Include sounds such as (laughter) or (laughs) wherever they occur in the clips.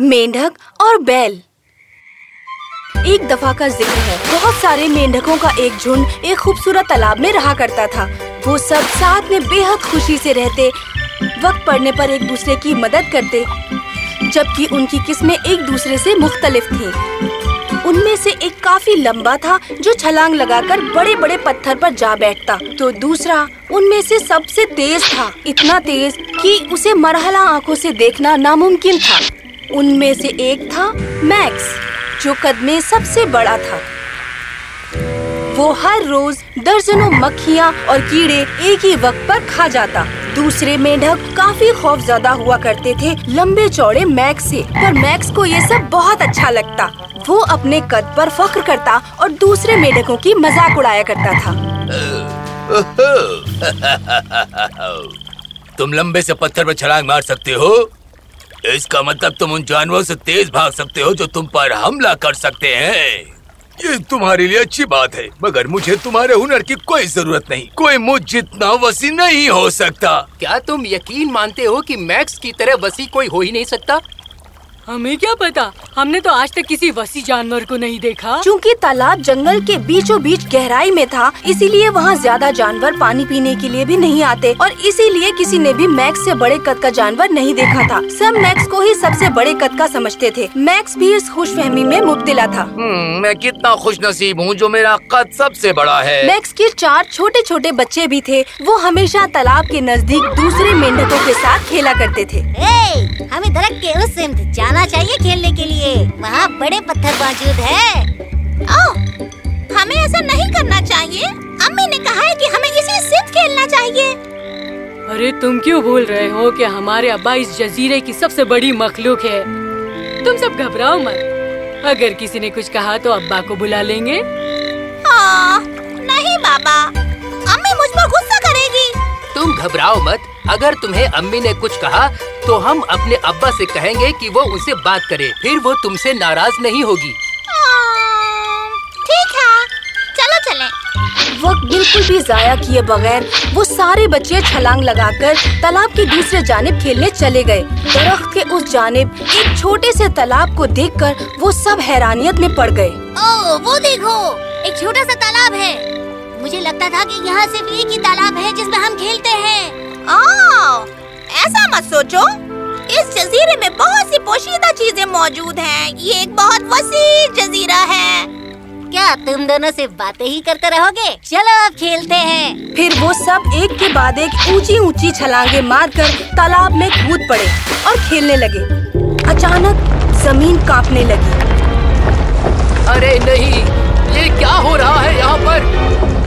मेंढक और बैल। एक दफ़ा का ज़िक्र है। बहुत सारे मेंढकों का एक झुंड एक खूबसूरत तालाब में रहा करता था। वो सब साथ में बेहद खुशी से रहते, वक्त पड़ने पर एक दूसरे की मदद करते, जबकि उनकी किस्में एक दूसरे से मुख्तलिफ़ थी। उनमें से एक काफ़ी लंबा था, जो छलांग लगाकर बड़े बड़े पत्थर पर जा बैठता। तो दूसरा, उनमें से सबसे तेज था। इतना तेज कि उसे मरहला आँखों से देखना नामुमकिन था। उनमें से एक था मैक्स, जो कद में सबसे बड़ा था। वो हर रोज दर्जनों मक्खियाँ और कीड़े एक ही वक्त पर खा जाता। दूसरे मेंढक काफ़ी खौफ ज़्यादा हुआ करते थे लंबे चौड़े मैक्स से। पर मैक्स को ये सब बहुत अच्छा लगता। वो अपने कद पर फख्र करता और दूसरे मेढकों की मज़ाक उड़ाया करता था। (laughs) तुम लंबे से पत्थर पर छलांग मार सकते हो। इसका मतलब तुम उन जानवरों से तेज भाग सकते हो जो तुम पर हमला कर सकते हैं। ये तुम्हारे लिए अच्छी बात है मगर मुझे तुम्हारे हुनर की कोई ज़रूरत नहीं। कोई मुझ जितना वसी नहीं हो सकता। क्या तुम यकीन मानते हो कि मैक्स की तरह वसी कोई हो ही नहीं सकता? हमें क्या पता? हमने तो आज तक किसी वसी जानवर को नहीं देखा। चूँकि तालाब जंगल के बीचों बीच गहराई में था इसीलिए वहाँ ज़्यादा जानवर पानी पीने के लिए भी नहीं आते और इसीलिए किसी ने भी मैक्स से बड़े कद का जानवर नहीं देखा था। सब मैक्स को ही सबसे बड़े कद का समझते थे। मैक्स भी इस खुशफहमी में मुब्तला था। हम्म, मैं कितना खुश नसीब हूँ जो मेरा कद सबसे बड़ा है। मैक्स के चार छोटे छोटे बच्चे भी थे। वो हमेशा तालाब के नज़दीक दूसरे मेंढकों के साथ खेला करते थे। ए, हमें दरख्त के उस जाना चाहिए खेलने के लिए। वहाँ बड़े पत्थर मौजूद है। ओह, हमें ऐसा नहीं करना चाहिए। अम्मी ने कहा है कि हमें इसी सिर्फ़ खेलना चाहिए। अरे तुम क्यों भूल रहे हो कि हमारे अब्बा इस जजीरे की सबसे बड़ी मखलूक है? तुम सब घबराओ मत। अगर किसी ने कुछ कहा तो अब्बा को बुला लेंगे। आ, नहीं बाबा। तुम घबराओ मत। अगर तुम्हें अम्मी ने कुछ कहा तो हम अपने अब्बा से कहेंगे कि वो उनसे बात करे। फिर वो तुमसे नाराज़ नहीं होगी। ठीक है। चलो चलें। वक्त बिल्कुल भी जाया किए बगैर वो सारे बच्चे छलांग लगाकर तालाब के दूसरे जानिब खेलने चले गए। दरख्त के उस जानिब एक छोटे से तालाब को देखकर वो सब हैरानियत में पड़ गए। ओ वो देखो। एक छोटा सा तालाब है। मुझे लगता था कि यहाँ सिर्फ़ एक ही तालाब है जिसमें हम खेलते हैं। ओह, ऐसा मत सोचो। इस जजीरे में बहुत सी पोशीदा चीज़ें मौजूद हैं। ये एक बहुत वसी जजीरा है। क्या तुम दोनों सिर्फ़ बातें ही करते रहोगे? चलो अब खेलते हैं। फिर वो सब एक के बाद एक ऊँची ऊँची छलांगे मारकर तालाब में कूद पड़े और खेलने लगे। अचानक ज़मीन कांपने लगी। अरे नहीं ये क्या हो रहा है यहाँ पर?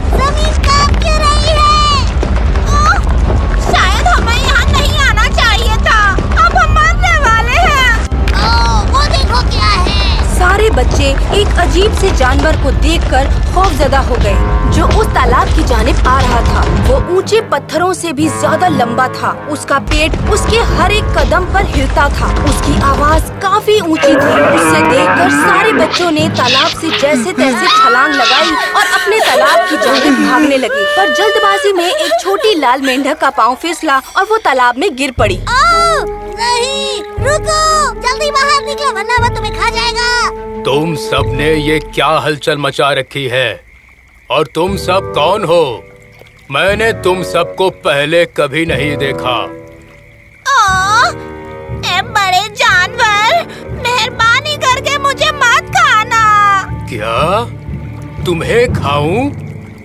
अजीब से जानवर को देखकर खौफजदा हो गए। जो उस तालाब की जानिब आ रहा था, वो ऊँचे पत्थरों से भी ज़्यादा लंबा था। उसका पेट उसके हर एक कदम पर हिलता था। उसकी आवाज़ काफ़ी ऊँची थी। उसे देखकर सारे बच्चों ने तालाब से जैसे तैसे छलांग लगाई और अपने तालाब की जानिब भागने लगे। पर जल्दबाजी में एक छोटी लाल मेंढक का पाँव फिसला और वो तालाब में गिर पड़ी। नहीं रुको जल्दी बाहर निकलो वरना वो तुम्हें खा जाएगा। तुम सबने ये क्या हलचल मचा रखी है? और तुम सब कौन हो? मैंने तुम सबको पहले कभी नहीं देखा। ओह, ए बड़े जानवर मेहरबानी करके मुझे मत खाना। क्या? तुम्हें खाऊं?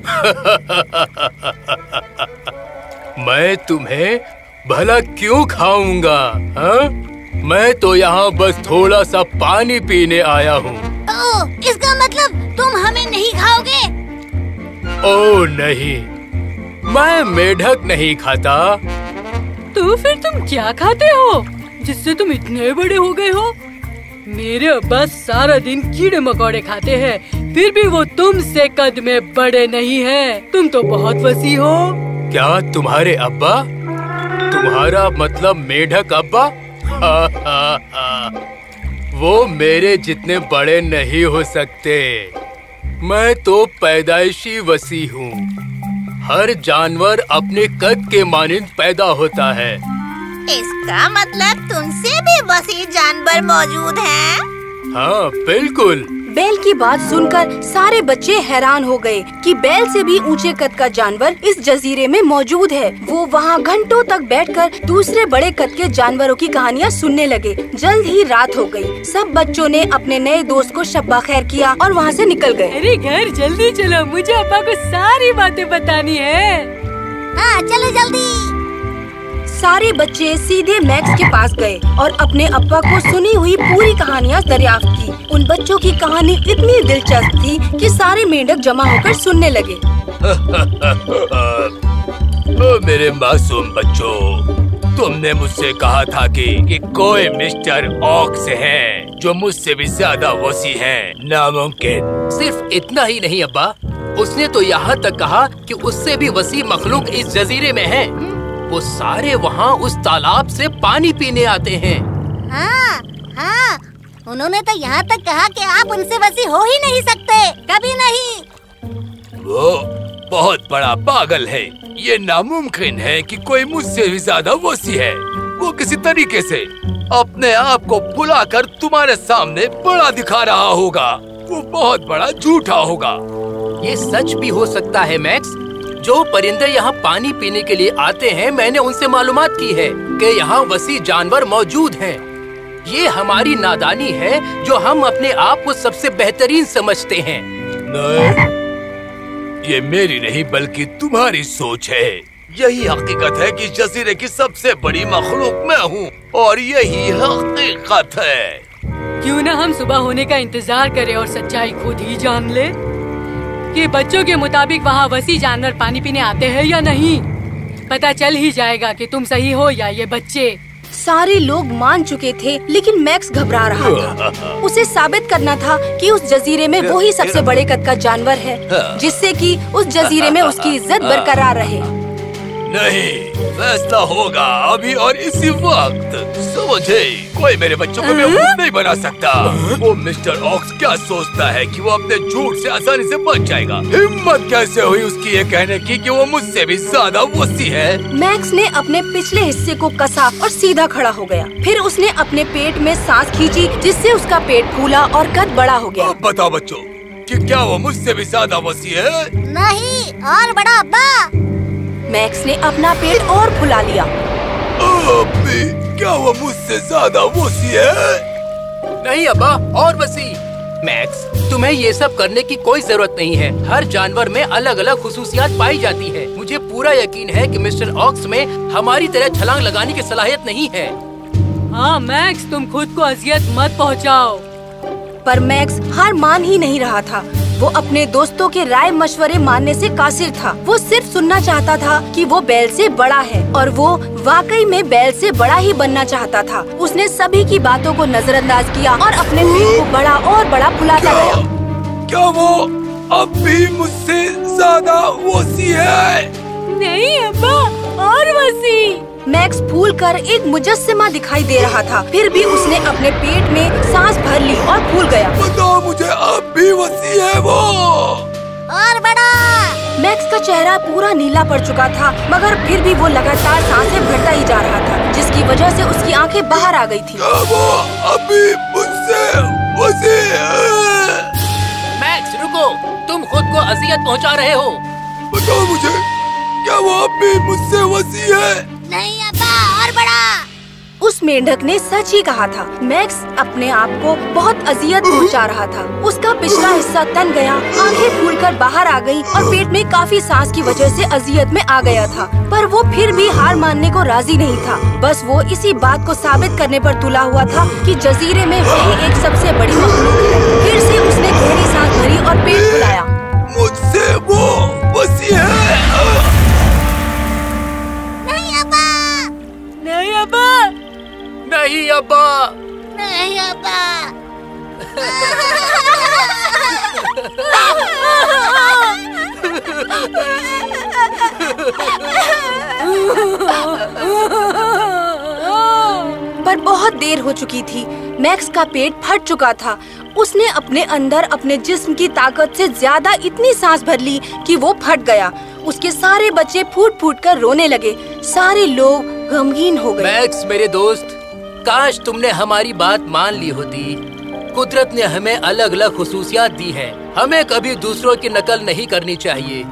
(laughs) मैं तुम्हें भला क्यों खाऊँगा हाँ? मैं तो यहाँ बस थोड़ा सा पानी पीने आया हूँ। इसका मतलब तुम हमें नहीं खाओगे? ओ नहीं। मैं मेढक नहीं खाता। तो फिर तुम क्या खाते हो जिससे तुम इतने बड़े हो गए हो? मेरे अब्बा सारा दिन कीड़े मकोड़े खाते हैं फिर भी वो तुमसे कद में बड़े नहीं हैं। तुम तो बहुत वसी हो। क्या तुम्हारे अब्बा तुम्हारा मतलब मेढक अब्बा? हा, हा, हा। वो मेरे जितने बड़े नहीं हो सकते। मैं तो पैदाइशी वसी हूँ। हर जानवर अपने कद के मानिंद पैदा होता है। इसका मतलब तुमसे भी वसी जानवर मौजूद हैं। हाँ बिल्कुल। बैल की बात सुनकर सारे बच्चे हैरान हो गए कि बैल से भी ऊँचे कद का जानवर इस जजीरे में मौजूद है। वो वहाँ घंटों तक बैठकर दूसरे बड़े कद के जानवरों की कहानियाँ सुनने लगे। जल्द ही रात हो गई। सब बच्चों ने अपने नए दोस्त को शब्बा खैर किया और वहाँ से निकल गए। अरे घर जल्दी चलो। मुझे अब्बा को सारी बातें बतानी है। हाँ चलो जल्दी। सारे बच्चे सीधे मैक्स के पास गए और अपने अब्बा को सुनी हुई पूरी कहानियाँ दरियाफ्त की। उन बच्चों की कहानी इतनी दिलचस्प थी कि सारे मेंढक जमा होकर सुनने लगे। ओ मेरे मासूम बच्चों तुमने मुझसे कहा था कि, कि कोई मिस्टर ऑक्स है जो मुझसे भी ज़्यादा वसी है नामुमकिन सिर्फ़ इतना ही नहीं अब्बा। उसने तो यहाँ तक कहा कि उससे भी वसी मखलूक इस जजीरे में है। वो सारे वहाँ उस तालाब से पानी पीने आते हैं। हाँ हाँ उन्होंने तो यहाँ तक कहा कि आप उनसे वसी हो ही नहीं सकते कभी नहीं। वो बहुत बड़ा पागल है। ये नामुमकिन है कि कोई मुझसे भी ज़्यादा वसी है। वो किसी तरीके से अपने आप को बुलाकर तुम्हारे सामने बड़ा दिखा रहा होगा। वो बहुत बड़ा झूठा होगा। ये सच भी हो सकता है मैक्स। जो परिंदे यहाँ पानी पीने के लिए आते हैं मैंने उनसे मालूम की है कि यहाँ वसी जानवर मौजूद हैं। ये हमारी नादानी है जो हम अपने आप को सबसे बेहतरीन समझते हैं। नहीं ये मेरी नहीं बल्कि तुम्हारी सोच है। यही हकीकत है कि जजीरे की सबसे बड़ी मखलूक मैं हूँ और यही हकीकत है। क्यों ना हम सुबह होने का इंतज़ार करें और सच्चाई खुद ही जान ले? कि बच्चों के मुताबिक वहाँ वसी जानवर पानी पीने आते हैं या नहीं? पता चल ही जाएगा कि तुम सही हो या ये बच्चे। सारे लोग मान चुके थे लेकिन मैक्स घबरा रहा था। (laughs) उसे साबित करना था कि उस जजीरे में (laughs) वो ही सबसे बड़े कद का जानवर है (laughs) जिससे कि उस जजीरे में उसकी इज़्ज़त बरकरार रहे। नहीं फैसला होगा अभी और इसी वक्त। समझे कोई मेरे बच्चों को बेवकूफ़ नहीं बना सकता। वो मिस्टर ऑक्स क्या सोचता है कि वो अपने झूठ से आसानी से बच जाएगा? हिम्मत कैसे हुई उसकी ये कहने की कि वो मुझसे भी ज़्यादा वसी है? मैक्स ने अपने पिछले हिस्से को कसा और सीधा खड़ा हो गया। फिर उसने अपने पेट में सांस खींची जिससे उसका पेट फूला और कद बड़ा हो गया। अब बताओ बच्चों कि क्या वो मुझसे भी ज़्यादा वसी है? नहीं और बड़ा अब्बा। मैक्स ने अपना पेट और फुला लिया। अबे, क्या वो मुझसे? ज़्यादा वसी है। नहीं अब्बा और वसी। मैक्स तुम्हें ये सब करने की कोई ज़रूरत नहीं है। हर जानवर में अलग अलग खसूसियात पाई जाती है। मुझे पूरा यकीन है कि मिस्टर ऑक्स में हमारी तरह छलांग लगाने की सलाहियत नहीं है। हाँ मैक्स तुम खुद को अजियत मत पहुँचाओ। पर मैक्स हार मान ही नहीं रहा था। वो अपने दोस्तों के राय मशवरे मानने से कासिर था। वो सिर्फ़ सुनना चाहता था कि वो बैल से बड़ा है और वो वाकई में बैल से बड़ा ही बनना चाहता था। उसने सभी की बातों को नजरअंदाज किया और अपने पेट को बड़ा और बड़ा फुलाता क्या? गया। क्या वो अब भी मुझसे ज़्यादा वसी है? नहीं अब्बा और वसी। मैक्स फूल कर एक मुजस्सिमा दिखाई दे रहा था। फिर भी उसने अपने पेट में सांस भर ली और फूल गया। बताओ मुझे अब भी वसी है वो। और बड़ा। मैक्स का चेहरा पूरा नीला पड़ चुका था मगर फिर भी वो लगातार साँसें भरता ही जा रहा था जिसकी वजह से उसकी आँखें बाहर आ गई थी। वो अभी मुझसे वसी है? मैक्स रुको। तुम खुद को अजियत पहुँचा रहे हो। बताओ मुझे क्या वो अब भी मुझसे वसी है? नहीं अब्बा और बड़ा। उस मेंढक ने सच ही कहा था। मैक्स अपने आप को बहुत अजियत पहुँचा रहा था। उसका पिछला हिस्सा तन गया, आँखें फूलकर बाहर आ गई और पेट में काफ़ी सांस की वजह से अजियत में आ गया था। पर वो फिर भी हार मानने को राज़ी नहीं था। बस वो इसी बात को साबित करने पर तुला हुआ था कि जजीरे में वही एक सबसे बड़ी मखलूक है। फिर से उसने बहुत देर हो चुकी थी। मैक्स का पेट फट चुका था। उसने अपने अंदर अपने जिस्म की ताकत से ज़्यादा इतनी सांस भर ली कि वो फट गया। उसके सारे बच्चे फूट फूट कर रोने लगे। सारे लोग गमगीन हो गए। मैक्स, मेरे दोस्त, काश तुमने हमारी बात मान ली होती। कुदरत ने हमें अलग अलग खसूसियात दी है। हमें कभी दूसरों की नकल नहीं करनी चाहिए।